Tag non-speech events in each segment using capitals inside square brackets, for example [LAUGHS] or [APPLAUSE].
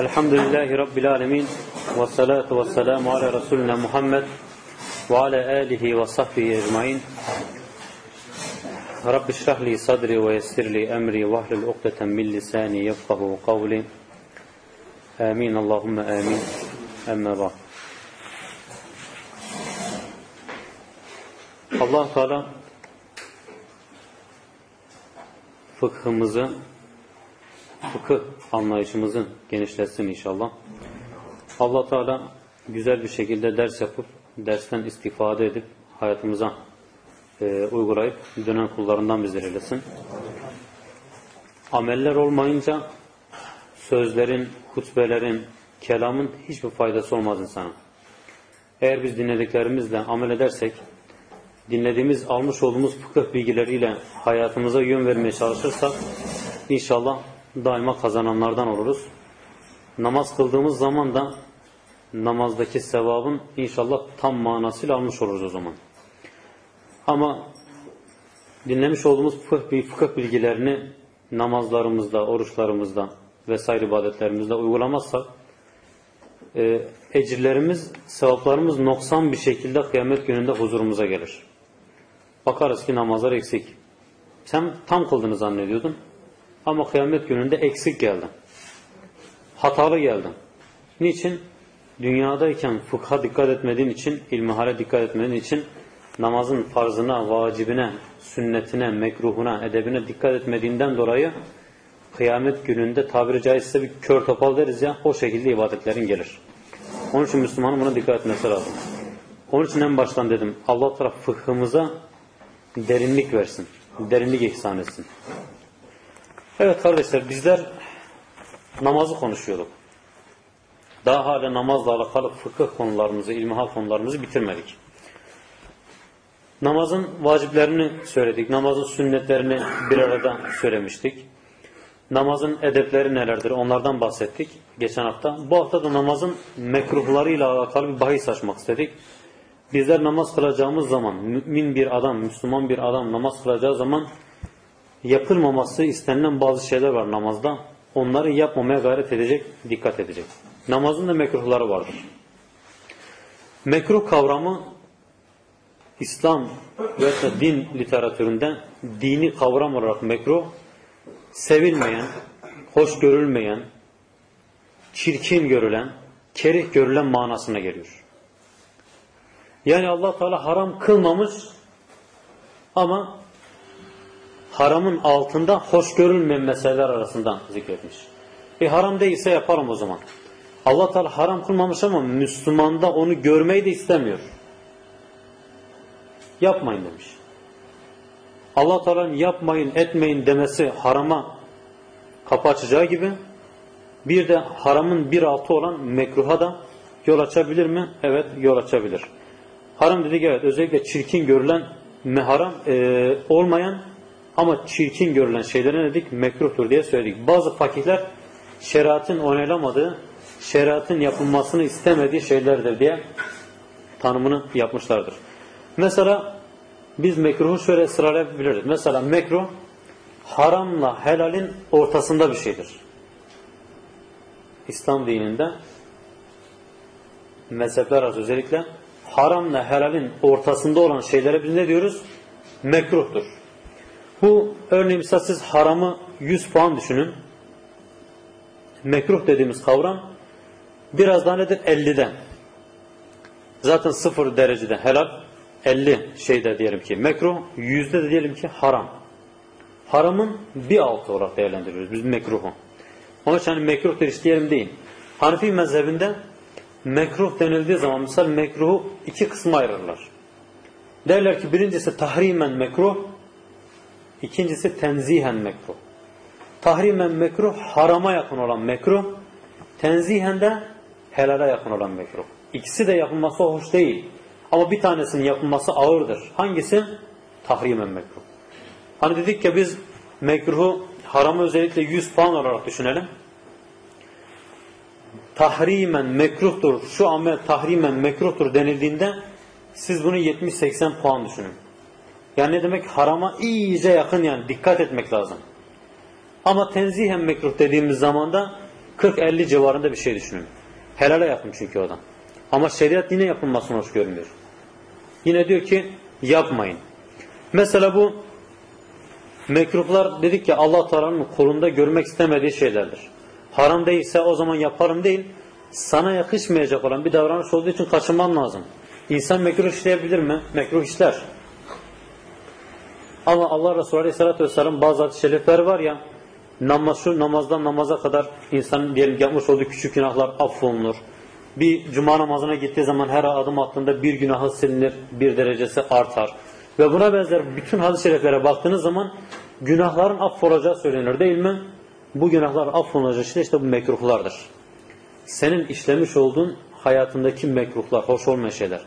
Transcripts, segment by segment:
الحمد لله رب العالمين والصلاة والسلام على رسولنا محمد وعلى آله وصحبه أجمعين. رب اشرح لي صدري ويسر لي أمري واهل الأقدة من لساني يفقه قولي. آمين. اللهم آمين. أما بعد. تعالى فقه fıkhımızı fıkıh anlayışımızın genişletsin inşallah. allah Teala güzel bir şekilde ders yapıp, dersten istifade edip, hayatımıza e, uygulayıp dönen kullarından bizleri eylesin. Ameller olmayınca sözlerin, hutbelerin, kelamın hiçbir faydası olmaz insana. Eğer biz dinlediklerimizle amel edersek, dinlediğimiz, almış olduğumuz fıkıh bilgileriyle hayatımıza yön vermeye çalışırsak, inşallah daima kazananlardan oluruz. Namaz kıldığımız zaman da namazdaki sevabın inşallah tam manasıyla almış oluruz o zaman. Ama dinlemiş olduğumuz fıkıh, fıkıh bilgilerini namazlarımızda, oruçlarımızda vesaire ibadetlerimizde uygulamazsak e, ecirlerimiz, sevaplarımız noksan bir şekilde kıyamet gününde huzurumuza gelir. Bakarız ki namazlar eksik. Sen tam kıldığını zannediyordun. Ama kıyamet gününde eksik geldin. Hatalı geldin. Niçin? Dünyadayken fıkha dikkat etmediğin için, ilmihale dikkat etmediğin için namazın farzına, vacibine, sünnetine, mekruhuna, edebine dikkat etmediğinden dolayı kıyamet gününde tabiri caizse bir kör topal deriz ya o şekilde ibadetlerin gelir. Onun için Müslümanın buna dikkat etmesi lazım. Onun için en baştan dedim Allah taraf fıkhımıza derinlik versin. Derinlik ihsan etsin. Evet kardeşler bizler namazı konuşuyorduk. Daha hala namazla alakalı fıkıh konularımızı, ilmihal konularımızı bitirmedik. Namazın vaciplerini söyledik. Namazın sünnetlerini bir arada söylemiştik. Namazın edepleri nelerdir onlardan bahsettik geçen hafta. Bu hafta da namazın mekruhlarıyla alakalı bir bahis açmak istedik. Bizler namaz kılacağımız zaman, mümin bir adam, Müslüman bir adam namaz kılacağı zaman yapılmaması istenilen bazı şeyler var namazda. Onları yapmamaya gayret edecek, dikkat edecek. Namazın da mekruhları vardır. Mekruh kavramı İslam ve din literatüründe dini kavram olarak mekruh sevilmeyen, hoş görülmeyen, çirkin görülen, kerih görülen manasına geliyor. Yani Allah Teala haram kılmamış ama haramın altında hoş görülmeyen meseleler arasından zikretmiş. E haram değilse yapalım o zaman. Allah Teala haram kılmamış ama Müslümanda onu görmeyi de istemiyor. Yapmayın demiş. Allah Teala'nın yapmayın, etmeyin demesi harama kapı açacağı gibi bir de haramın bir altı olan mekruha da yol açabilir mi? Evet, yol açabilir. Haram dedik evet, özellikle çirkin görülen meharam e, olmayan ama çirkin görülen şeylere dedik? Mekruhtur diye söyledik. Bazı fakihler şeriatın onaylamadığı, şeriatın yapılmasını istemediği şeylerdir diye tanımını yapmışlardır. Mesela biz mekruhu şöyle sıralayabiliriz. Mesela mekruh haramla helalin ortasında bir şeydir. İslam dininde mezhepler arası özellikle haramla helalin ortasında olan şeylere biz ne diyoruz? Mekruhtur. Bu örneğin siz haramı 100 puan düşünün. Mekruh dediğimiz kavram biraz daha nedir? 50'den. Zaten sıfır derecede helal 50 şeyde diyelim ki mekruh, yüzde de diyelim ki haram. Haramın bir altı olarak değerlendiriyoruz biz mekruhu. Onun için hani mekruh bir diyelim değil. Hanefi mezhebinde mekruh denildiği zaman misal mekruhu iki kısma ayırırlar. Derler ki birincisi tahrimen mekruh, ikincisi tenzihen mekruh. Tahrimen mekruh harama yakın olan mekruh, tenzihen de helala yakın olan mekruh. İkisi de yapılması hoş değil. Ama bir tanesinin yapılması ağırdır. Hangisi? Tahrimen mekruh. Hani dedik ya biz mekruhu haramı özellikle 100 puan olarak düşünelim. Tahrimen mekruhtur, şu amel tahrimen mekruhtur denildiğinde siz bunu 70-80 puan düşünün. Yani ne demek? Harama iyice yakın yani dikkat etmek lazım. Ama tenzihen mekruh dediğimiz zaman da 40-50 civarında bir şey düşünün. Helale yakın çünkü o da. Ama şeriat yine yapılmasını hoş görmüyor. Yine diyor ki yapmayın. Mesela bu mekruhlar dedik ki Allah Teala'nın kolunda görmek istemediği şeylerdir. Haram değilse o zaman yaparım değil. Sana yakışmayacak olan bir davranış olduğu için kaçınman lazım. İnsan mekruh işleyebilir mi? Mekruh işler. Ama Allah Resulü Aleyhisselatü Vesselam bazı hadis şerifler var ya namaz, şu namazdan namaza kadar insanın diyelim yapmış olduğu küçük günahlar affolunur. Bir cuma namazına gittiği zaman her adım attığında bir günahı silinir, bir derecesi artar. Ve buna benzer bütün hadis-i şeriflere baktığınız zaman günahların affolacağı söylenir değil mi? Bu günahlar affolacağı işte, işte bu mekruhlardır. Senin işlemiş olduğun hayatındaki mekruhlar, hoş olmayan şeyler.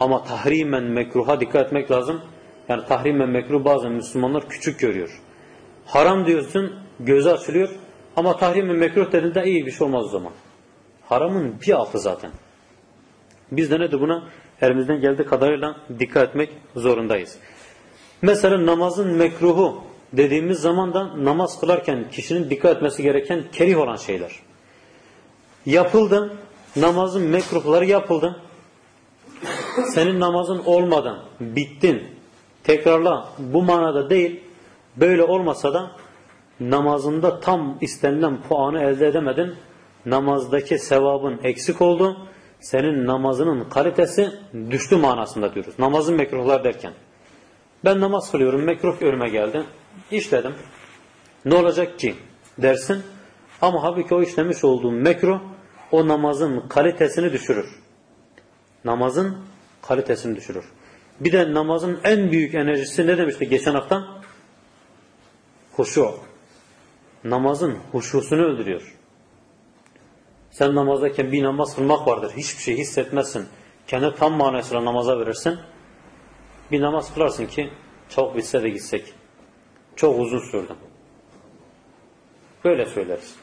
Ama tahrimen mekruha dikkat etmek lazım. Yani tahrimen mekruh bazen Müslümanlar küçük görüyor. Haram diyorsun, gözü açılıyor. Ama tahrimen mekruh dediğinde iyi bir şey olmaz o zaman. Haramın bir altı zaten. Biz de nedir buna? Elimizden geldiği kadarıyla dikkat etmek zorundayız. Mesela namazın mekruhu dediğimiz zaman da namaz kılarken kişinin dikkat etmesi gereken kerih olan şeyler. Yapıldı, namazın mekruhları yapıldı. Senin namazın olmadan bittin, tekrarla bu manada değil, böyle olmasa da namazında tam istenilen puanı elde edemedin, namazdaki sevabın eksik oldu, senin namazının kalitesi düştü manasında diyoruz. Namazın mekruhlar derken. Ben namaz kılıyorum, mekruh önüme geldi, işledim. Ne olacak ki dersin ama halbuki o işlemiş olduğun mekruh o namazın kalitesini düşürür. Namazın kalitesini düşürür. Bir de namazın en büyük enerjisi ne demişti geçen hafta? Huşu. Namazın huşusunu öldürüyor. Sen namazdayken bir namaz kılmak vardır. Hiçbir şey hissetmezsin. Kendi tam manasıyla namaza verirsin. Bir namaz kılarsın ki çok bitse de gitsek. Çok uzun sürdü. Böyle söyleriz.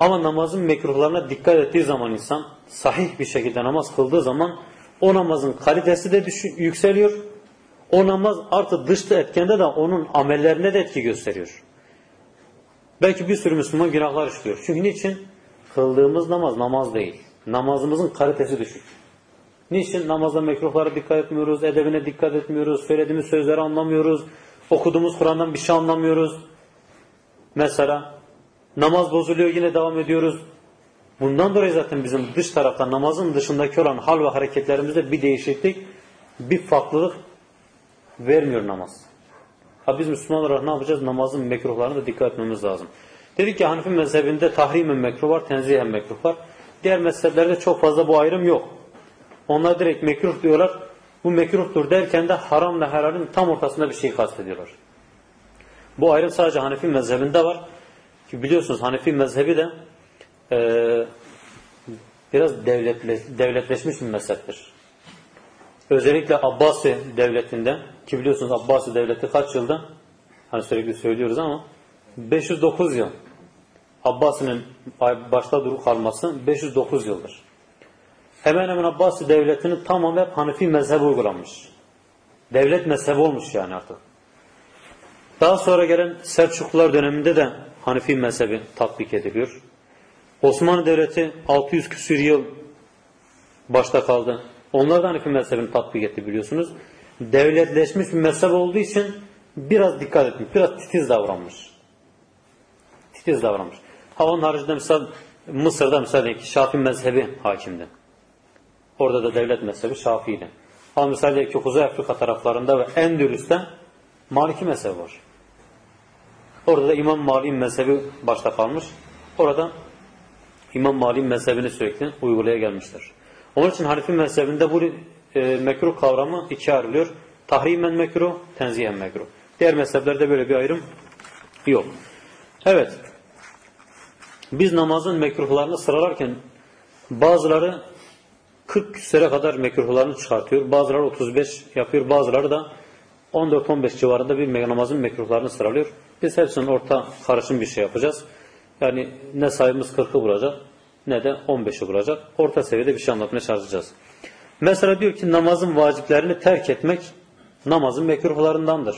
Ama namazın mekruhlarına dikkat ettiği zaman insan sahih bir şekilde namaz kıldığı zaman o namazın kalitesi de yükseliyor. O namaz artı dışta etkende de onun amellerine de etki gösteriyor. Belki bir sürü Müslüman günahlar işliyor. Çünkü niçin? Kıldığımız namaz namaz değil. Namazımızın kalitesi düşük. Niçin? Namazda mekruhlara dikkat etmiyoruz, edebine dikkat etmiyoruz, söylediğimiz sözleri anlamıyoruz, okuduğumuz Kur'an'dan bir şey anlamıyoruz. Mesela namaz bozuluyor yine devam ediyoruz. Bundan dolayı zaten bizim dış tarafta namazın dışındaki olan hal ve hareketlerimizde bir değişiklik, bir farklılık vermiyor namaz. Ha biz Müslüman olarak ne yapacağız? Namazın mekruhlarına da dikkat etmemiz lazım. Dedik ki Hanefi mezhebinde tahrimen mekruh var, tenzihen mekruh var. Diğer mezheplerde çok fazla bu ayrım yok. Onlar direkt mekruh diyorlar. Bu mekruhtur derken de haramla helalin tam ortasında bir şey kastediyorlar. Bu ayrım sadece Hanefi mezhebinde var. Ki biliyorsunuz Hanefi mezhebi de e, biraz devletle, devletleşmiş bir mezheptir. Özellikle Abbasi devletinde ki biliyorsunuz Abbasi devleti kaç yılda? Hani sürekli söylüyoruz ama 509 yıl. Abbasi'nin başta duru kalması 509 yıldır. Hemen hemen Abbasi devletinin tamamı hep Hanefi mezhebi uygulanmış. Devlet mezhebi olmuş yani artık. Daha sonra gelen Selçuklular döneminde de Hanefi mezhebi tatbik ediliyor. Osmanlı Devleti 600 küsür yıl başta kaldı. Onlar da Hanefi mezhebini tatbik etti biliyorsunuz. Devletleşmiş bir mezhep olduğu için biraz dikkat etmiş, biraz titiz davranmış. Titiz davranmış. Ha haricinde misal Mısır'da misal ki Şafii mezhebi hakimdi. Orada da devlet mezhebi Şafii'ydi. Ama misal ki Kuzey Afrika taraflarında ve Endülüs'te Maliki mezhebi var. Orada da İmam Mali'nin mezhebi başta kalmış. Orada İmam Mali'nin mezhebini sürekli uygulaya gelmiştir. Onun için Hanefi mezhebinde bu e, mekruh kavramı ikiye ayrılıyor. Tahrimen mekruh, tenzihen mekruh. Diğer mezheplerde böyle bir ayrım yok. Evet. Biz namazın mekruhlarını sıralarken bazıları 40 küsere kadar mekruhlarını çıkartıyor. Bazıları 35 yapıyor. Bazıları da 14-15 civarında bir namazın mekruhlarını sıralıyor. Biz hepsinin orta karışım bir şey yapacağız. Yani ne sayımız 40'ı bulacak ne de 15'i bulacak. Orta seviyede bir şey anlatmaya çalışacağız. Mesela diyor ki namazın vaciplerini terk etmek namazın mekruhlarındandır.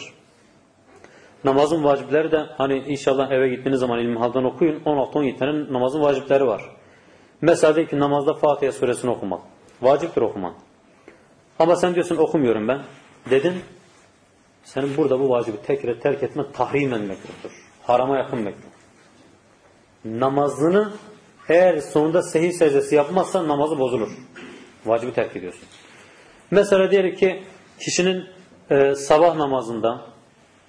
Namazın vacipleri de hani inşallah eve gittiğiniz zaman ilmihaldan okuyun 16-17 tane namazın vacipleri var. Mesela diyor ki namazda Fatiha suresini okumak. Vaciptir okuman. Ama sen diyorsun okumuyorum ben. Dedin senin burada bu vacibi tekrar terk etmen tahrimen mekruhtur. Harama yakın mekruh. Namazını eğer sonunda sehir secdesi yapmazsan namazı bozulur. Vacibi terk ediyorsun. Mesela diyelim ki kişinin e, sabah namazında,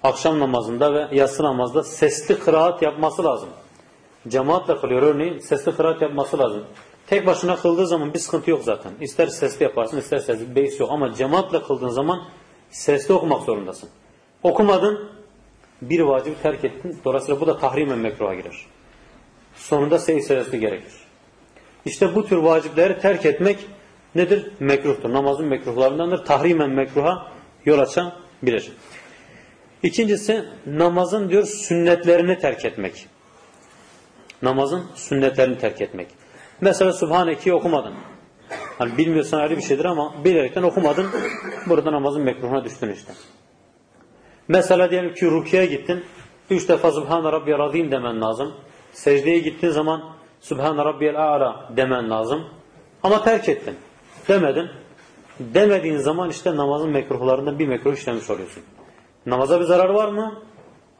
akşam namazında ve yatsı namazda sesli kıraat yapması lazım. Cemaatle kılıyor örneğin sesli kıraat yapması lazım. Tek başına kıldığı zaman bir sıkıntı yok zaten. İster sesli yaparsın ister sesli beis yok. Ama cemaatle kıldığın zaman sesli okumak zorundasın. Okumadın bir vacibi terk ettin. Dolayısıyla bu da tahrimen mekruha girer. Sonunda seyir secdesi gerekir. İşte bu tür vacipleri terk etmek nedir? Mekruhtur. Namazın mekruhlarındandır. Tahrimen mekruha yol açabilir. İkincisi namazın diyor sünnetlerini terk etmek. Namazın sünnetlerini terk etmek. Mesela Subhaneke'yi okumadın. Hani bilmiyorsan ayrı bir şeydir ama bilerekten okumadın. Burada namazın mekruhuna düştün işte. Mesela diyelim ki rukiye gittin. Üç defa Subhane Rabbiyel Azim demen lazım. Secdeye gittiğin zaman Subhane Rabbiyel A'la demen lazım. Ama terk ettin. Demedin. Demediğin zaman işte namazın mekruhlarından bir mekruh işlemiş oluyorsun. Namaza bir zarar var mı?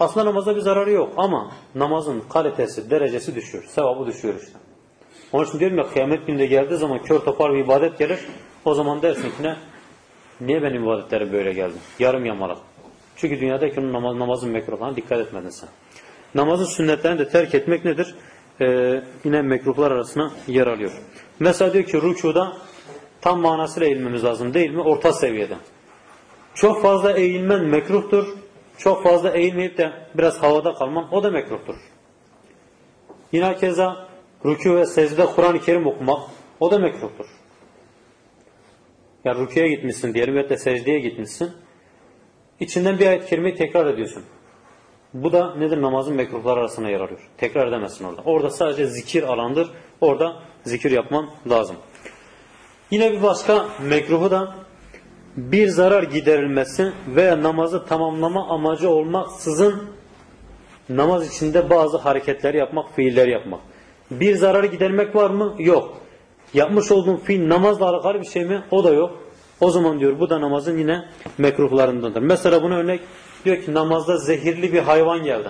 Aslında namaza bir zararı yok ama namazın kalitesi, derecesi düşüyor. Sevabı düşüyor işte. Onun için diyorum ya kıyamet gününde geldiği zaman kör topar bir ibadet gelir. O zaman dersin ki ne? Niye benim ibadetlerim böyle geldi? Yarım yamalak. Çünkü dünyadaki namaz, namazın mekruhlarına dikkat etmedin sen. Namazın sünnetlerini de terk etmek nedir? Ee, yine mekruhlar arasına yer alıyor. Mesela diyor ki rükuda tam manasıyla eğilmemiz lazım değil mi? Orta seviyede. Çok fazla eğilmen mekruhtur. Çok fazla eğilmeyip de biraz havada kalman o da mekruhtur. Yine keza rükû ve secde Kur'an-ı Kerim okumak o da mekruhtur. Ya rüküye gitmişsin diyelim ya da secdeye gitmişsin. İçinden bir ayet kerimeyi tekrar ediyorsun. Bu da nedir? Namazın mekruhlar arasına yer alıyor. Tekrar edemezsin orada. Orada sadece zikir alandır. Orada zikir yapman lazım. Yine bir başka mekruhu da bir zarar giderilmesi veya namazı tamamlama amacı olmaksızın namaz içinde bazı hareketler yapmak, fiiller yapmak. Bir zararı gidermek var mı? Yok. Yapmış olduğun fiil namazla alakalı bir şey mi? O da yok. O zaman diyor bu da namazın yine mekruhlarındandır. Mesela buna örnek diyor ki namazda zehirli bir hayvan geldi.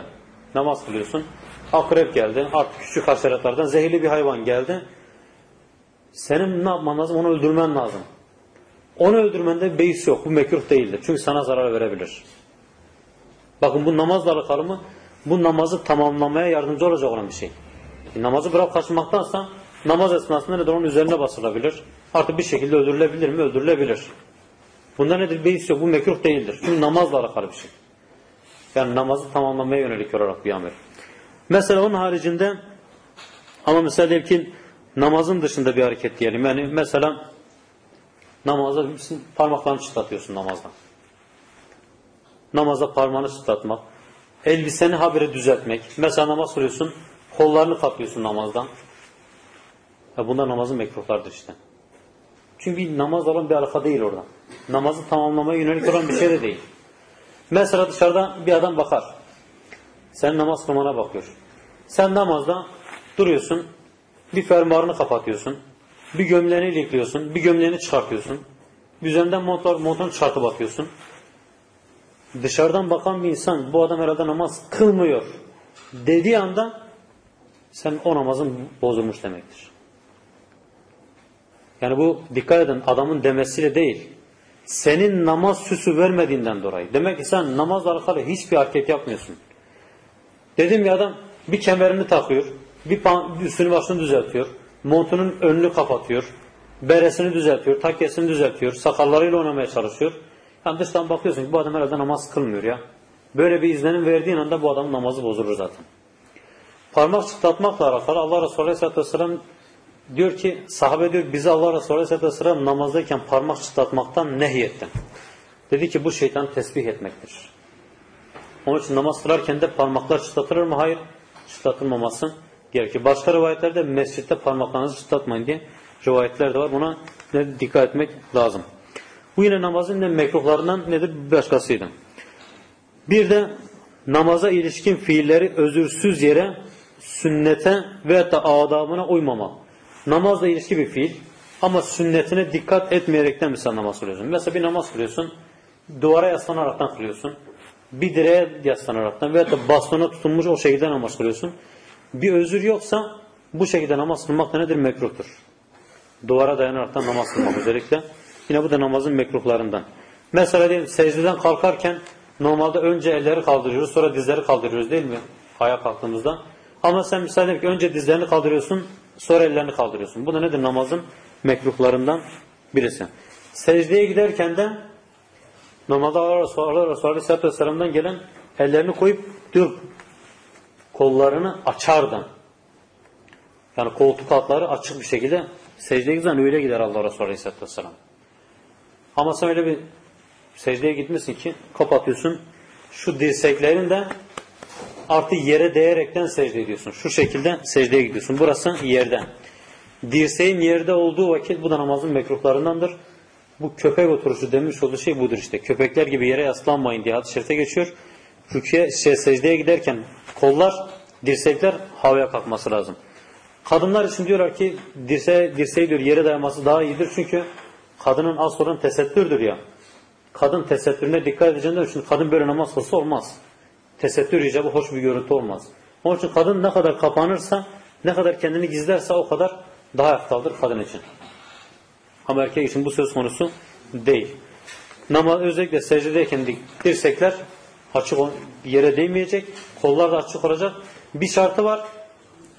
Namaz kılıyorsun. Akrep geldi. Artık küçük haşeratlardan zehirli bir hayvan geldi. Senin ne yapman lazım? Onu öldürmen lazım. Onu öldürmende beis yok. Bu mekruh değildir. Çünkü sana zarar verebilir. Bakın bu namazla alakalı mı? Bu namazı tamamlamaya yardımcı olacak olan bir şey. E, namazı bırak kaçmaktansa namaz esnasında nedir? Onun üzerine basılabilir. Artık bir şekilde öldürülebilir mi? Öldürülebilir. Bunda nedir? Beis yok. Bu mekruh değildir. Çünkü namazla alakalı bir şey. Yani namazı tamamlamaya yönelik olarak bir amel. Mesela onun haricinde ama mesela diyelim ki namazın dışında bir hareket diyelim. Yani mesela namazda parmaklarını çıtlatıyorsun namazda. Namazda parmağını çıtlatmak. Elbiseni habire düzeltmek. Mesela namaz kılıyorsun. Kollarını katlıyorsun namazdan. Ya bunlar namazın mekruhlardır işte. Çünkü namaz olan bir alaka değil orada. Namazı tamamlamaya yönelik olan bir şey de değil. Mesela dışarıda bir adam bakar. Sen namaz kılmana bakıyor. Sen namazda duruyorsun. Bir fermuarını kapatıyorsun. Bir gömleğini ilikliyorsun. Bir gömleğini çıkartıyorsun. Üzerinden montlar, montunu çıkartıp atıyorsun. Dışarıdan bakan bir insan bu adam herhalde namaz kılmıyor dediği anda sen o namazın bozulmuş demektir. Yani bu dikkat edin adamın demesiyle değil. Senin namaz süsü vermediğinden dolayı. Demek ki sen namazla alakalı hiçbir hareket yapmıyorsun. Dedim ya adam bir kemerini takıyor. Bir üstünü başını düzeltiyor. Montunun önünü kapatıyor. Beresini düzeltiyor. Takkesini düzeltiyor. Sakallarıyla oynamaya çalışıyor. Yani dıştan bakıyorsun ki bu adam herhalde namaz kılmıyor ya. Böyle bir izlenim verdiğin anda bu adamın namazı bozulur zaten. Parmak çıtlatmakla alakalı Allah Resulü Aleyhisselatü Vesselam diyor ki sahabe diyor bizi Allah Resulü Aleyhisselatü Vesselam namazdayken parmak çıtlatmaktan nehyettin. Dedi ki bu şeytan tesbih etmektir. Onun için namaz kılarken de parmaklar çıtlatılır mı? Hayır. Çıtlatılmaması gerekir. Başka rivayetlerde mescitte parmaklarınızı çıtlatmayın diye rivayetler de var. Buna dikkat etmek lazım. Bu yine namazın ne mekruhlarından nedir? Bir başkasıydı. Bir de namaza ilişkin fiilleri özürsüz yere sünnete ve da adabına uymamak. Namazla ilişki bir fiil ama sünnetine dikkat etmeyerekten bir namaz kılıyorsun. Mesela bir namaz kılıyorsun, duvara yaslanaraktan kılıyorsun. Bir direğe yaslanaraktan veya da bastona tutunmuş o şekilde namaz kılıyorsun. Bir özür yoksa bu şekilde namaz kılmak da nedir? Mekruhtur. Duvara dayanaraktan namaz kılmak [LAUGHS] özellikle. Yine bu da namazın mekruhlarından. Mesela diyelim secdeden kalkarken normalde önce elleri kaldırıyoruz sonra dizleri kaldırıyoruz değil mi? Ayağa kalktığımızda. Ama sen misal ki önce dizlerini kaldırıyorsun sonra ellerini kaldırıyorsun. Bu da nedir? Namazın mekruhlarından birisi. Secdeye giderken de normalde Allah Resulü, Resulü Aleyhisselatü Vesselam'dan gelen ellerini koyup dur kollarını açardan. Yani koltuk altları açık bir şekilde secdeye giden öyle gider Allah Resulü Aleyhisselatü Vesselam. Ama sen öyle bir secdeye gitmişsin ki kapatıyorsun. Şu dirseklerin de artık yere değerekten secde ediyorsun. Şu şekilde secdeye gidiyorsun. Burası yerden. Dirseğin yerde olduğu vakit bu da namazın mekruhlarındandır. Bu köpek oturuşu demiş olduğu şey budur işte. Köpekler gibi yere yaslanmayın diye hadis şerife geçiyor. Rüküye, şey, secdeye giderken kollar, dirsekler havaya kalkması lazım. Kadınlar için diyorlar ki dirse, dirseği diyor yere dayaması daha iyidir. Çünkü kadının az sorun tesettürdür ya. Kadın tesettürüne dikkat edeceğinden için kadın böyle namaz kılsa olmaz. Tesettür icabı hoş bir görüntü olmaz. Onun için kadın ne kadar kapanırsa, ne kadar kendini gizlerse o kadar daha eftaldır kadın için. Ama erkek için bu söz konusu değil. Namaz özellikle secdedeyken dirsekler açık yere değmeyecek, kollar da açık olacak. Bir şartı var.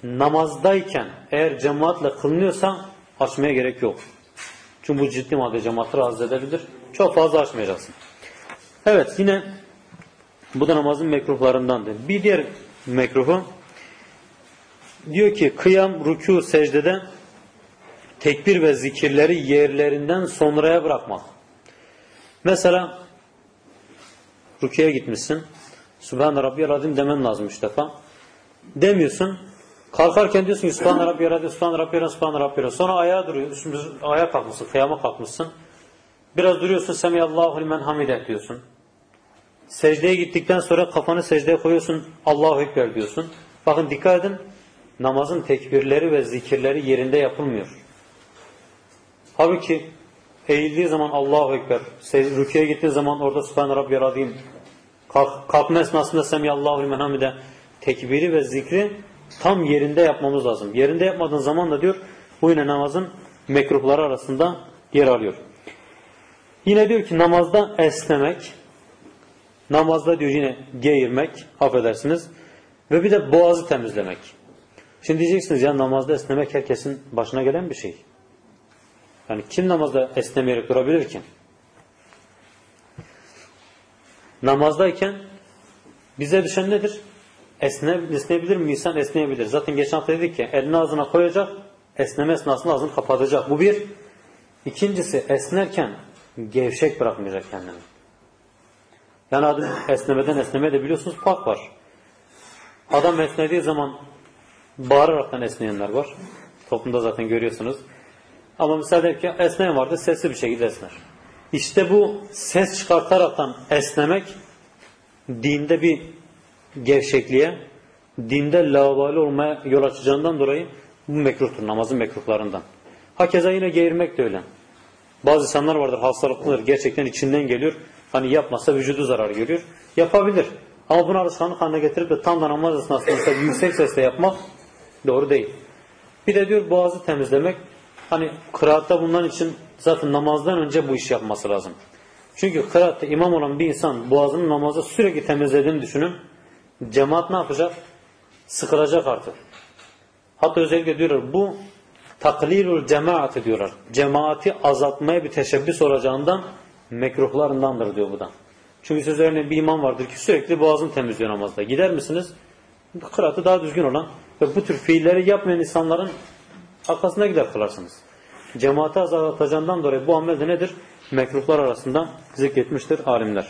Namazdayken eğer cemaatle kılınıyorsa açmaya gerek yok. Çünkü bu ciddi madde cemaati rahatsız edebilir. Çok fazla açmayacaksın. Evet yine bu da namazın mekruhlarındandır. Bir diğer mekruhu diyor ki kıyam, rükû, secdede tekbir ve zikirleri yerlerinden sonraya bırakmak. Mesela rüküye gitmişsin. Subhan Rabbiyal Azim demen lazım üç defa. Demiyorsun. Kalkarken diyorsun ki Subhan Rabbiyal Azim, Subhan Rabbiyal Azim, Subhan Rabbiyal Sonra ayağa duruyorsun. Ayağa kalkmışsın, kıyama kalkmışsın. Biraz duruyorsun. Semiyallahu limen hamide diyorsun. Secdeye gittikten sonra kafanı secdeye koyuyorsun. Allahu Ekber diyorsun. Bakın dikkat edin. Namazın tekbirleri ve zikirleri yerinde yapılmıyor. Halbuki eğildiği zaman Allahu Ekber, rüküye gittiği zaman orada Sübhane Rabbiyal Azim, kalk, kalkma esnasında Semiyallahu limen hamide tekbiri ve zikri tam yerinde yapmamız lazım. Yerinde yapmadığın zaman da diyor bu yine namazın mekruhları arasında yer alıyor. Yine diyor ki namazda esnemek, namazda diyor yine geğirmek, affedersiniz, ve bir de boğazı temizlemek. Şimdi diyeceksiniz ya namazda esnemek herkesin başına gelen bir şey. Yani kim namazda esnemeyerek durabilir ki? Namazdayken bize düşen nedir? Esne, esneyebilir mi? İnsan esneyebilir. Zaten geçen hafta dedik ki elini ağzına koyacak, esneme esnasında ağzını kapatacak. Bu bir. İkincisi esnerken gevşek bırakmayacak kendini. Yani adım esnemeden esneme de biliyorsunuz fark var. Adam esnediği zaman bağıraraktan esneyenler var. Toplumda zaten görüyorsunuz. Ama mesela ki esneyen vardı sesli bir şekilde esner. İşte bu ses çıkartaraktan esnemek dinde bir gevşekliğe, dinde lavabali olmaya yol açacağından dolayı bu mekruhtur, namazın mekruhlarından. Hakeza yine geğirmek de öyle. Bazı insanlar vardır hastalıklıdır, gerçekten içinden geliyor. Hani yapmasa vücudu zarar görüyor. Yapabilir. Ama bunu alışkanlık haline getirip de tam da namaz esnasında yüksek sesle yapmak doğru değil. Bir de diyor boğazı temizlemek. Hani kıraatta bundan için zaten namazdan önce bu iş yapması lazım. Çünkü kıraatta imam olan bir insan boğazının namazı sürekli temizlediğini düşünün. Cemaat ne yapacak? Sıkılacak artık. Hatta özellikle diyorlar bu taklilul cemaati diyorlar. Cemaati azaltmaya bir teşebbüs olacağından mekruhlarındandır diyor bu da. Çünkü söz örneğin bir imam vardır ki sürekli boğazını temizliyor namazda. Gider misiniz? Kıraatı daha düzgün olan ve bu tür fiilleri yapmayan insanların arkasına gider kılarsınız. Cemaati azaltacağından dolayı bu amel de nedir? Mekruhlar arasında zikretmiştir alimler.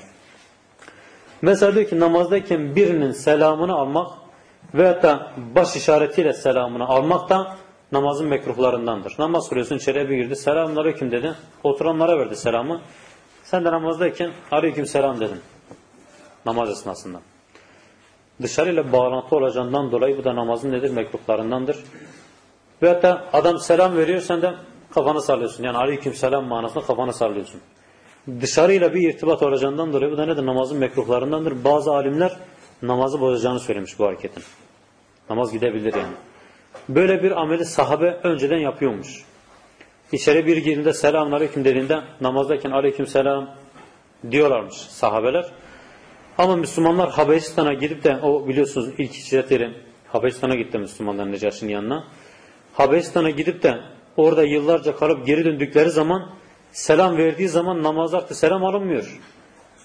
Mesela diyor ki namazdayken birinin selamını almak veyahut da baş işaretiyle selamını almak da namazın mekruhlarındandır. Namaz kılıyorsun içeriye bir girdi. Selamun aleyküm dedi. Oturanlara verdi selamı. Sen de namazdayken aleyküm selam dedin. Namaz esnasında. dışarıyla bağlantı olacağından dolayı bu da namazın nedir? Mekruhlarındandır. Ve hatta adam selam veriyor sen de kafanı sallıyorsun. Yani aleyküm selam manasında kafanı sallıyorsun. Dışarıyla bir irtibat olacağından dolayı bu da nedir? Namazın mekruhlarındandır. Bazı alimler namazı bozacağını söylemiş bu hareketin. Namaz gidebilir yani. Böyle bir ameli sahabe önceden yapıyormuş. İçeri bir girdiğinde selamun aleyküm dediğinde namazdayken aleyküm selam diyorlarmış sahabeler. Ama Müslümanlar Habeşistan'a gidip de o biliyorsunuz ilk hicret yeri Habeşistan'a gitti Müslümanlar Necaş'ın yanına. Habeşistan'a gidip de orada yıllarca kalıp geri döndükleri zaman selam verdiği zaman namazda artık selam alınmıyor.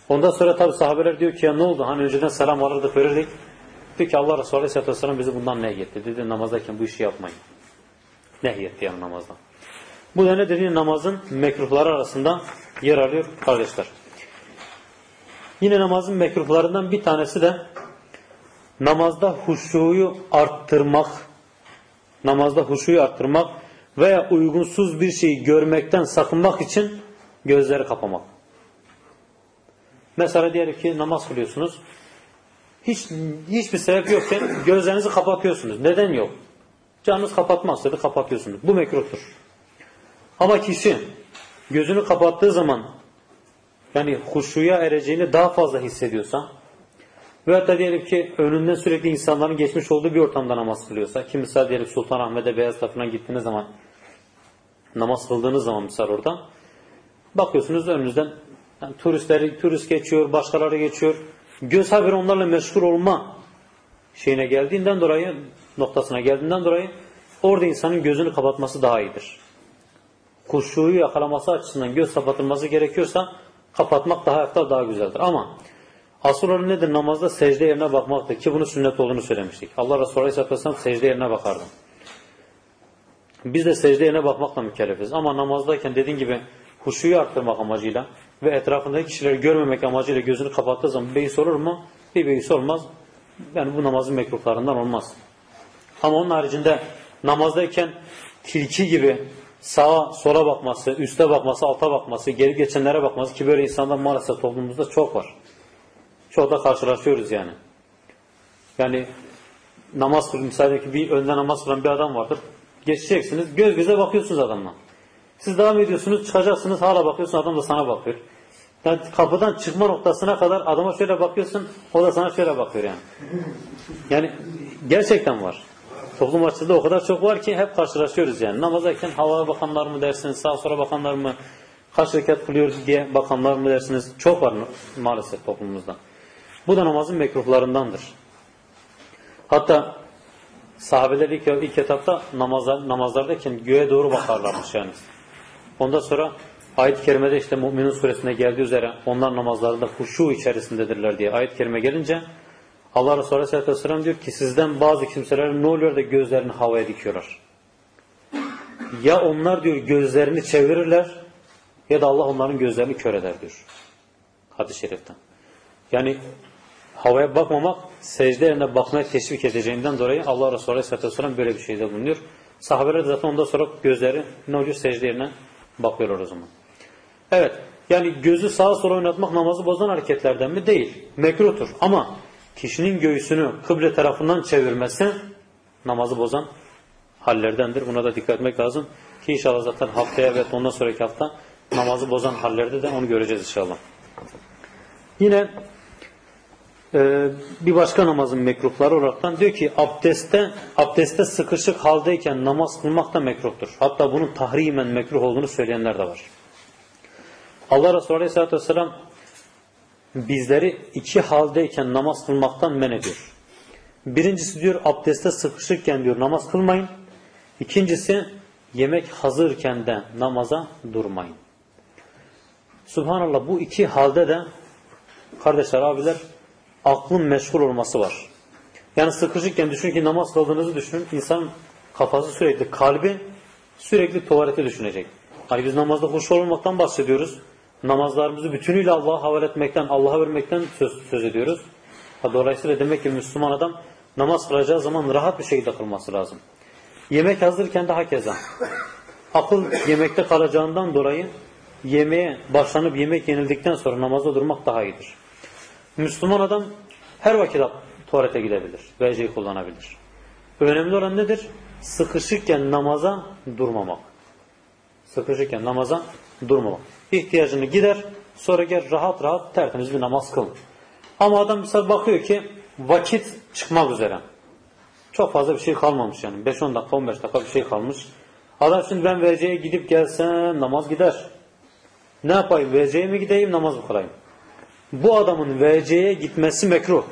Ondan sonra tabi sahabeler diyor ki ya ne oldu? Hani önceden selam alırdık verirdik. Diyor ki Allah Resulü Aleyhisselatü Vesselam bizi bundan nehyetti. Dedi namazdayken bu işi yapmayın. Nehyetti yani namazdan. Bu da ne dediğin namazın mekruhları arasında yer alıyor kardeşler. Yine namazın mekruhlarından bir tanesi de namazda huşuyu arttırmak, namazda huşuyu arttırmak veya uygunsuz bir şeyi görmekten sakınmak için gözleri kapamak. Mesela diyelim ki namaz kılıyorsunuz. Hiç hiçbir sebep yokken gözlerinizi kapatıyorsunuz. Neden yok? Canınız kapatmaz dedi kapatıyorsunuz. Bu mekruhtur. Ama kişi gözünü kapattığı zaman yani huşuya ereceğini daha fazla hissediyorsa ve da diyelim ki önünden sürekli insanların geçmiş olduğu bir ortamda namaz kılıyorsa ki misal diyelim Sultanahmet'e Beyaz falan gittiğiniz zaman namaz kıldığınız zaman misal orada bakıyorsunuz önünüzden yani turistleri turist geçiyor, başkaları geçiyor. Göz haberi onlarla meşgul olma şeyine geldiğinden dolayı noktasına geldiğinden dolayı orada insanın gözünü kapatması daha iyidir. Kuşuyu yakalaması açısından göz kapatılması gerekiyorsa kapatmak daha hatta daha güzeldir. Ama asıl olan nedir? Namazda secde yerine bakmaktır. Ki bunun sünnet olduğunu söylemiştik. Allah Resulü Aleyhisselatü Vesselam secde yerine bakardı. Biz de secde yerine bakmakla mükellefiz. Ama namazdayken dediğin gibi huşuyu arttırmak amacıyla ve etrafındaki kişileri görmemek amacıyla gözünü kapattığı zaman beis olur mu? Bir beis olmaz. Yani bu namazın mekruhlarından olmaz. Ama onun haricinde namazdayken tilki gibi sağa sola bakması, üste bakması, alta bakması, geri geçenlere bakması ki böyle insanlar maalesef toplumumuzda çok var. Çok da karşılaşıyoruz yani. Yani namaz kılın, mesela bir önde namaz kılan bir adam vardır. Geçeceksiniz, göz göze bakıyorsunuz adamla. Siz devam ediyorsunuz, çıkacaksınız, hala bakıyorsun, adam da sana bakıyor. Yani kapıdan çıkma noktasına kadar adama şöyle bakıyorsun, o da sana şöyle bakıyor yani. Yani gerçekten var. Toplum açısında o kadar çok var ki hep karşılaşıyoruz yani. Namazdayken havaya bakanlar mı dersiniz, sağa sola bakanlar mı, kaç rekat kılıyoruz diye bakanlar mı dersiniz. Çok var maalesef toplumumuzda. Bu da namazın mekruhlarındandır. Hatta sahabeler ilk, ilk etapta namazlar, namazlardayken göğe doğru bakarlarmış yani. Ondan sonra ayet-i kerimede işte Mü'minun suresinde geldiği üzere onlar namazlarında huşu içerisindedirler diye ayet-i kerime gelince Allah Resulü Aleyhisselatü Vesselam diyor ki sizden bazı kimseler ne oluyor da gözlerini havaya dikiyorlar. Ya onlar diyor gözlerini çevirirler ya da Allah onların gözlerini kör eder diyor. Hadis-i şeriften. Yani havaya bakmamak secde yerine bakmaya teşvik edeceğinden dolayı Allah Resulü Aleyhisselatü Vesselam böyle bir şeyde bulunuyor. Sahabeler de zaten ondan sonra gözleri ne oluyor secde yerine bakıyorlar o zaman. Evet yani gözü sağa sola oynatmak namazı bozan hareketlerden mi? Değil. Mekruhtur ama kişinin göğsünü kıble tarafından çevirmesi namazı bozan hallerdendir. Buna da dikkat etmek lazım. Ki inşallah zaten haftaya ve ondan sonraki hafta namazı bozan hallerde de onu göreceğiz inşallah. Yine e, bir başka namazın mekruhları olaraktan diyor ki abdestte abdestte sıkışık haldeyken namaz kılmak da mekruhtur. Hatta bunun tahrimen mekruh olduğunu söyleyenler de var. Allah Resulü Aleyhisselatü Vesselam bizleri iki haldeyken namaz kılmaktan men ediyor. Birincisi diyor abdestte sıkışırken diyor namaz kılmayın. İkincisi yemek hazırken de namaza durmayın. Subhanallah bu iki halde de kardeşler abiler aklın meşgul olması var. Yani sıkışırken düşünün ki namaz kıldığınızı düşünün. İnsan kafası sürekli kalbi sürekli tuvalete düşünecek. Hani biz namazda hoş olmaktan bahsediyoruz namazlarımızı bütünüyle Allah'a havale etmekten, Allah'a vermekten söz, söz ediyoruz. Dolayısıyla demek ki Müslüman adam namaz kılacağı zaman rahat bir şekilde kılması lazım. Yemek hazırken de hakeza. Akıl yemekte kalacağından dolayı yemeğe başlanıp yemek yenildikten sonra namazda durmak daha iyidir. Müslüman adam her vakit tuvalete gidebilir. WC'yi kullanabilir. Önemli olan nedir? Sıkışıkken namaza durmamak. Sıkışıkken namaza durmamak. İhtiyacını gider, sonra gel rahat rahat tertemiz bir namaz kıl. Ama adam mesela bakıyor ki vakit çıkmak üzere. Çok fazla bir şey kalmamış yani. 5-10 dakika, 15 dakika bir şey kalmış. Adam şimdi ben VC'ye gidip gelsem namaz gider. Ne yapayım? VC'ye mi gideyim, namaz mı kılayım? Bu adamın VC'ye gitmesi mekruh.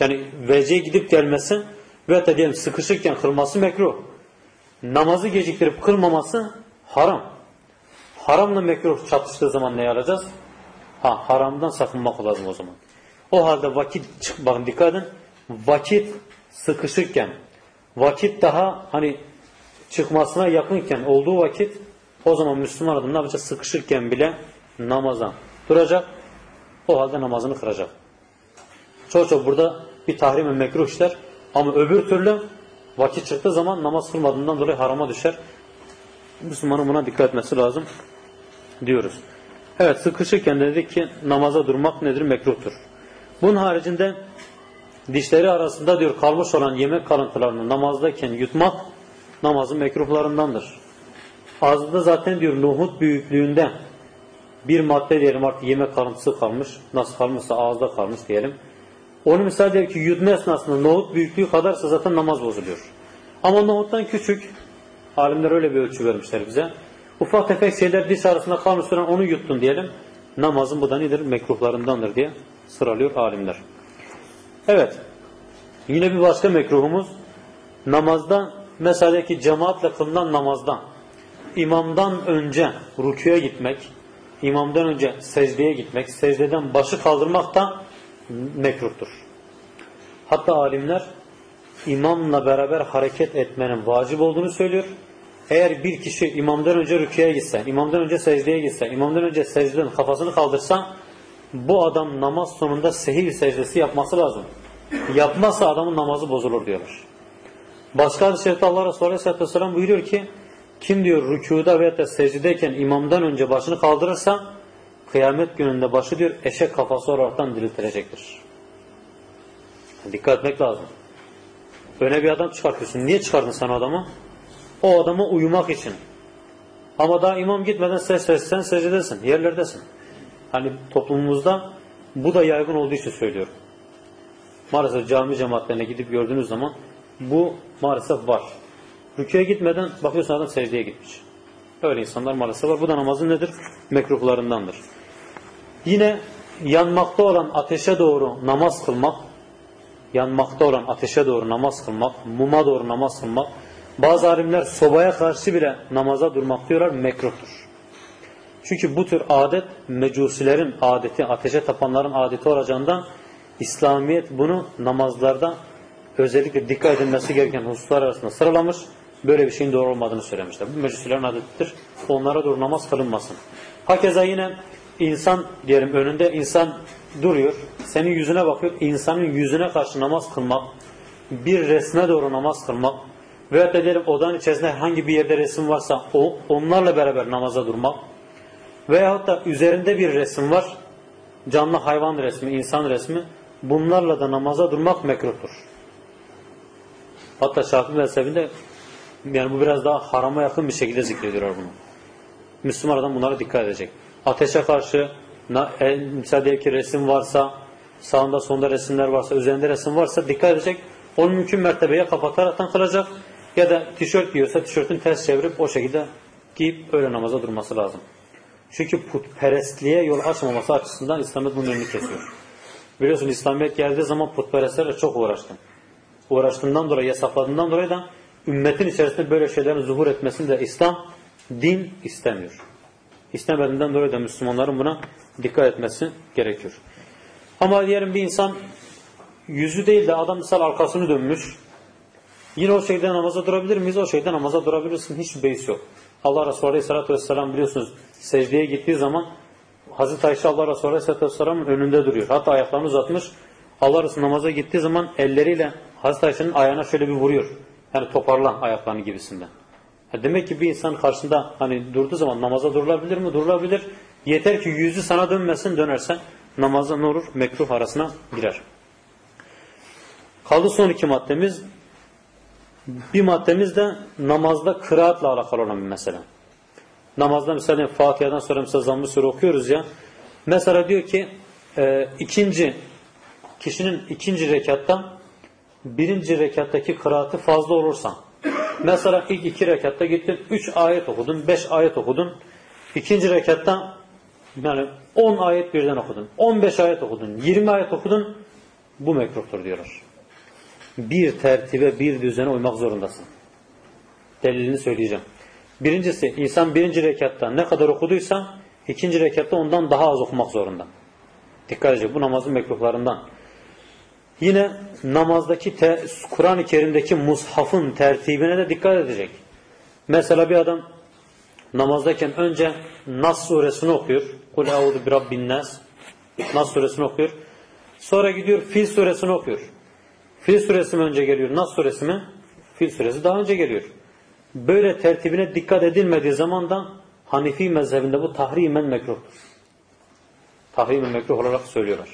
Yani VC'ye gidip gelmesi ve da diyelim sıkışırken kılması mekruh. Namazı geciktirip kılmaması haram. Haramla mekruh çatıştığı zaman ne alacağız? Ha, haramdan sakınmak lazım o zaman. O halde vakit, bakın dikkat edin, vakit sıkışırken, vakit daha hani çıkmasına yakınken olduğu vakit o zaman Müslüman adam ne yapacak? Sıkışırken bile namaza duracak. O halde namazını kıracak. Çok çok burada bir tahrim ve mekruh işler. Ama öbür türlü vakit çıktığı zaman namaz kılmadığından dolayı harama düşer. Müslümanın buna dikkat etmesi lazım diyoruz. Evet sıkışırken dedik ki namaza durmak nedir? Mekruhtur. Bunun haricinde dişleri arasında diyor kalmış olan yemek kalıntılarını namazdayken yutmak namazın mekruhlarındandır. Ağzında zaten diyor nohut büyüklüğünde bir madde diyelim artık yemek kalıntısı kalmış. Nasıl kalmışsa ağızda kalmış diyelim. Onu misal diyor ki yutma esnasında nohut büyüklüğü kadarsa zaten namaz bozuluyor. Ama nohuttan küçük alimler öyle bir ölçü vermişler bize. Ufak tefek şeyler diş arasında kalmış sonra onu yuttun diyelim. Namazın bu da nedir? Mekruhlarındandır diye sıralıyor alimler. Evet. Yine bir başka mekruhumuz namazda mesela ki cemaatle kılınan namazda imamdan önce rüküye gitmek, imamdan önce secdeye gitmek, secdeden başı kaldırmak da mekruhtur. Hatta alimler imamla beraber hareket etmenin vacip olduğunu söylüyor. Eğer bir kişi imamdan önce rüküye gitse, imamdan önce secdeye gitse, imamdan önce secdeden kafasını kaldırsa bu adam namaz sonunda sehil secdesi yapması lazım. Yapmazsa adamın namazı bozulur diyorlar. Başka hadis-i şerifte Allah Resulü Aleyhisselatü Vesselam buyuruyor ki kim diyor rükuda veya da secdedeyken imamdan önce başını kaldırırsa kıyamet gününde başı diyor eşek kafası olaraktan diriltilecektir. Dikkat etmek lazım. Öne bir adam çıkartıyorsun. Niye çıkardın sen adamı? O adama uyumak için. Ama daha imam gitmeden ses ses sen secdedesin, yerlerdesin. Hani toplumumuzda bu da yaygın olduğu için söylüyorum. Maalesef cami cemaatlerine gidip gördüğünüz zaman bu maalesef var. Rüküye gitmeden bakıyorsun adam secdeye gitmiş. Öyle insanlar maalesef var. Bu da namazın nedir? Mekruhlarındandır. Yine yanmakta olan ateşe doğru namaz kılmak, yanmakta olan ateşe doğru namaz kılmak, muma doğru namaz kılmak, bazı alimler sobaya karşı bile namaza durmak diyorlar mekruhtur. Çünkü bu tür adet mecusilerin adeti, ateşe tapanların adeti olacağından İslamiyet bunu namazlarda özellikle dikkat edilmesi gereken hususlar arasında sıralamış. Böyle bir şeyin doğru olmadığını söylemişler. Bu mecusilerin adetidir. Onlara doğru namaz kılınmasın. Hakeza yine insan diyelim önünde insan duruyor. Senin yüzüne bakıyor. İnsanın yüzüne karşı namaz kılmak, bir resme doğru namaz kılmak veya da diyelim odanın içerisinde herhangi bir yerde resim varsa o, onlarla beraber namaza durmak veyahut da üzerinde bir resim var. Canlı hayvan resmi, insan resmi. Bunlarla da namaza durmak mekruhtur. Hatta Şafii mezhebinde yani bu biraz daha harama yakın bir şekilde zikrediyorlar bunu. Müslüman adam bunlara dikkat edecek. Ateşe karşı e, mesela diyelim ki resim varsa sağında sonunda resimler varsa üzerinde resim varsa dikkat edecek. Onu mümkün mertebeye kapataraktan kılacak. Ya da tişört giyiyorsa tişörtünü ters çevirip o şekilde giyip öyle namaza durması lazım. Çünkü putperestliğe yol açmaması açısından İslamiyet bunun önünü kesiyor. Biliyorsun İslamiyet geldiği zaman putperestlerle çok uğraştı. Uğraştığından dolayı, yasakladığından dolayı da ümmetin içerisinde böyle şeylerin zuhur etmesini de İslam din istemiyor. İstemediğinden dolayı da Müslümanların buna dikkat etmesi gerekiyor. Ama diyelim bir insan yüzü değil de adam misal arkasını dönmüş. Yine o şekilde namaza durabilir miyiz? O şekilde namaza durabilirsin. Hiçbir beis yok. Allah Resulü Aleyhisselatü Vesselam biliyorsunuz secdeye gittiği zaman Hazreti Ayşe Allah Resulü Aleyhisselatü Vesselam'ın önünde duruyor. Hatta ayaklarını uzatmış. Allah Resulü namaza gittiği zaman elleriyle Hazreti Ayşe'nin ayağına şöyle bir vuruyor. Yani toparlan ayaklarını gibisinden. Demek ki bir insan karşında hani durduğu zaman namaza durulabilir mi? Durulabilir. Yeter ki yüzü sana dönmesin dönerse namaza ne olur? Mekruh arasına girer. Kaldı son iki maddemiz. Bir maddemiz de namazda kıraatla alakalı olan bir mesele. Namazda mesela Fatiha'dan sonra mesela zamm-ı sure okuyoruz ya. Mesela diyor ki e, ikinci kişinin ikinci rekatta birinci rekattaki kıraatı fazla olursa mesela ilk iki rekatta gittin üç ayet okudun, beş ayet okudun. İkinci rekatta yani on ayet birden okudun, on beş ayet okudun, yirmi ayet okudun bu mekruhtur diyorlar. Bir tertibe, bir düzene uymak zorundasın. Delilini söyleyeceğim. Birincisi insan birinci rekatta ne kadar okuduysa ikinci rekatta ondan daha az okumak zorunda. Dikkat edecek bu namazın mekruhlarından. Yine namazdaki Kur'an-ı Kerim'deki mushafın tertibine de dikkat edecek. Mesela bir adam namazdayken önce Nas suresini okuyor. Kul euzu bi rabbin nas. Nas suresini okuyor. Sonra gidiyor Fil suresini okuyor. Fil suresi mi önce geliyor? Nas suresi mi? Fil suresi daha önce geliyor. Böyle tertibine dikkat edilmediği zaman da Hanifi mezhebinde bu tahrimen mekruhtur. Tahrimen mekruh olarak söylüyorlar.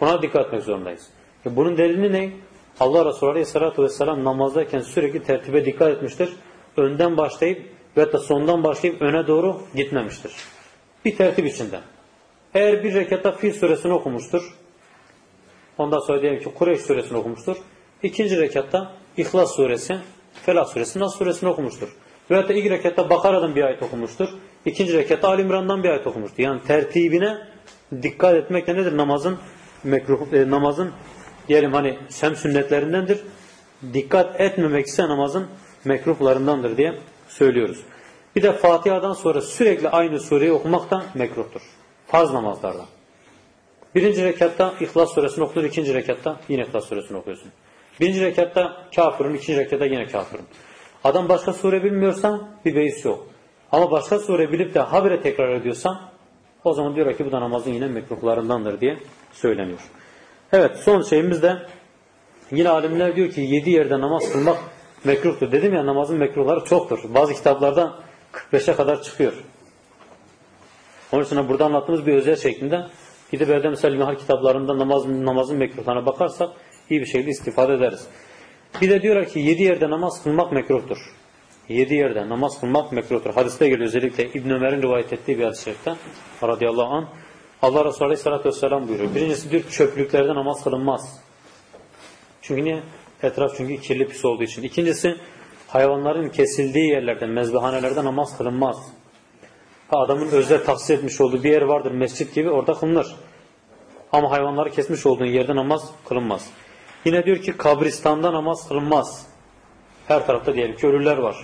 Buna dikkat etmek zorundayız. E bunun delili ne? Allah Resulü Aleyhisselatü Vesselam namazdayken sürekli tertibe dikkat etmiştir. Önden başlayıp ve da sondan başlayıp öne doğru gitmemiştir. Bir tertip içinde. Eğer bir rekatta Fil suresini okumuştur. Ondan sonra diyelim ki Kureyş suresini okumuştur. İkinci rekatta İhlas suresi, Felak suresi, Nas suresini okumuştur. Veyahut da ilk rekatta Bakara'dan bir ayet okumuştur. İkinci rekatta Ali İmran'dan bir ayet okumuştur. Yani tertibine dikkat etmek de nedir? Namazın mekruh, e, namazın diyelim hani sem sünnetlerindendir. Dikkat etmemek ise namazın mekruhlarındandır diye söylüyoruz. Bir de Fatiha'dan sonra sürekli aynı sureyi okumak da mekruhtur. Farz namazlarda. Birinci rekatta İhlas suresini okur, ikinci rekatta yine İhlas suresini okuyorsun. Birinci rekatta kafirun, ikinci rekatta yine kafirun. Adam başka sure bilmiyorsa bir beis yok. Ama başka sure bilip de habire tekrar ediyorsa o zaman diyor ki bu da namazın yine mekruhlarındandır diye söyleniyor. Evet son şeyimiz de yine alimler diyor ki yedi yerde namaz kılmak mekruhtur. Dedim ya namazın mekruhları çoktur. Bazı kitaplarda 45'e kadar çıkıyor. Onun için burada anlattığımız bir özel şeklinde gidip evde mesela mihal kitaplarında namaz, namazın mekruhlarına bakarsak iyi bir şekilde istifade ederiz. Bir de diyorlar ki yedi yerde namaz kılmak mekruhtur. Yedi yerde namaz kılmak mekruhtur. Hadiste geliyor özellikle İbn Ömer'in rivayet ettiği bir hadis-i şerifte radıyallahu anh Allah Resulü Aleyhisselatü Vesselam buyuruyor. Birincisi diyor çöplüklerde namaz kılınmaz. Çünkü niye? Etraf çünkü kirli pis olduğu için. İkincisi hayvanların kesildiği yerlerde, mezbehanelerde namaz kılınmaz. Adamın özel tahsis etmiş olduğu bir yer vardır mescit gibi orada kılınır. Ama hayvanları kesmiş olduğun yerde namaz kılınmaz. Yine diyor ki kabristanda namaz kılınmaz. Her tarafta diyelim ki ölüler var.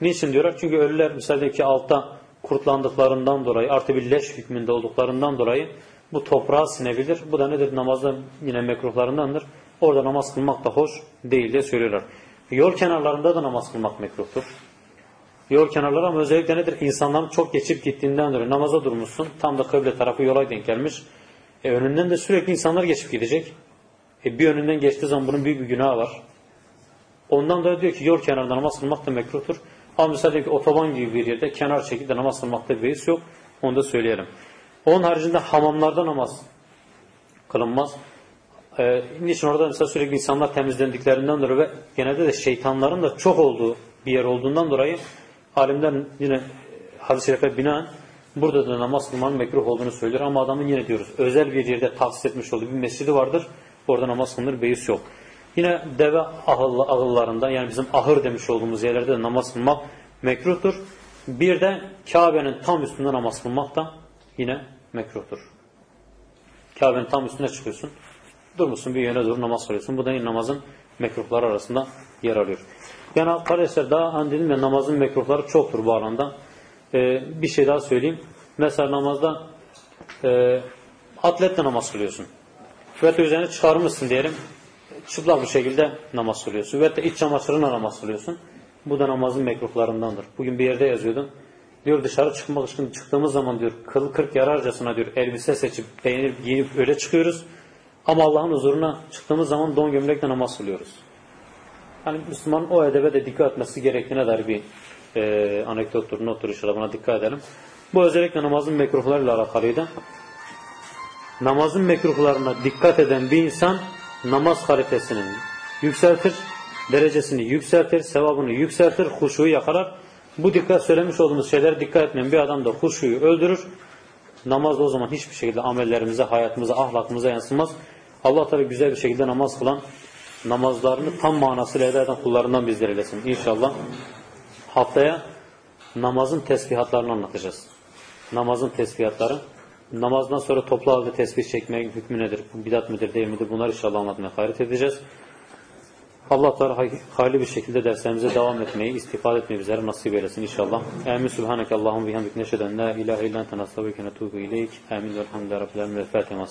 Niçin diyorlar? Çünkü ölüler mesela ki altta kurtlandıklarından dolayı artı bir leş hükmünde olduklarından dolayı bu toprağa sinebilir. Bu da nedir? Namazda yine mekruhlarındandır. Orada namaz kılmak da hoş değil diye söylüyorlar. Yol kenarlarında da namaz kılmak mekruhtur. Yol kenarları ama özellikle nedir? İnsanların çok geçip gittiğinden dolayı namaza durmuşsun. Tam da kıble tarafı yola denk gelmiş. E önünden de sürekli insanlar geçip gidecek. E bir önünden geçtiği zaman bunun büyük bir günahı var. Ondan dolayı diyor ki yol kenarında namaz kılmak da mekruhtur. Ama mesela diyor ki otoban gibi bir yerde kenar şekilde namaz kılmakta bir beis yok. Onu da söyleyelim. Onun haricinde hamamlarda namaz kılınmaz. Ee, niçin orada mesela sürekli insanlar temizlendiklerinden dolayı ve genelde de şeytanların da çok olduğu bir yer olduğundan dolayı alimler yine hadis-i şerife binaen burada da namaz kılmanın mekruh olduğunu söylüyor ama adamın yine diyoruz özel bir yerde tahsis etmiş olduğu bir mescidi vardır. Orada namaz kılınır, beis yok. Yine deve ahıllarında yani bizim ahır demiş olduğumuz yerlerde de namaz kılmak mekruhtur. Bir de Kabe'nin tam üstünde namaz kılmak da yine mekruhtur. Kabe'nin tam üstüne çıkıyorsun. Durmuşsun bir yere doğru namaz kılıyorsun. Bu da namazın mekruhları arasında yer alıyor. Yani kardeşler daha dedim ya namazın mekruhları çoktur bu alanda. Ee, bir şey daha söyleyeyim. Mesela namazda e, atletle namaz kılıyorsun. Ve üzerine çıkarmışsın diyelim çıplak bir şekilde namaz kılıyorsun. Ve de iç çamaşırına namaz kılıyorsun. Bu da namazın mekruhlarındandır. Bugün bir yerde yazıyordum. Diyor dışarı çıkmak için çıktığımız zaman diyor kıl kırk yararcasına diyor elbise seçip beğenip giyip öyle çıkıyoruz. Ama Allah'ın huzuruna çıktığımız zaman don gömlekle namaz kılıyoruz. Yani Müslüman o edebe de dikkat etmesi gerektiğine dair bir e, anekdottur, nottur inşallah buna dikkat edelim. Bu özellikle namazın mekruhlarıyla alakalıydı. Namazın mekruhlarına dikkat eden bir insan namaz haritesinin yükseltir, derecesini yükseltir, sevabını yükseltir, huşuyu yakalar. Bu dikkat söylemiş olduğumuz şeylere dikkat etmeyen bir adam da huşuyu öldürür. Namaz o zaman hiçbir şekilde amellerimize, hayatımıza, ahlakımıza yansımaz. Allah tabi güzel bir şekilde namaz kılan, namazlarını tam manasıyla eda eden kullarından bizler eylesin. İnşallah haftaya namazın tesbihatlarını anlatacağız. Namazın tesbihatları. Namazdan sonra toplu halde tesbih çekme hükmü nedir? Bidat midir, değil midir? Bunları inşallah anlatmaya gayret edeceğiz. Allah Teala hayırlı bir şekilde derslerimize devam etmeyi, istifade etmeyi bizlere nasip eylesin inşallah. Amin. Subhaneke Allahum bihamdik neşheden la ilahe illan tenastağfirüke netubu ileyk. Amin. Velhamdülillahi Rabbil alemin. Ve Fatiha.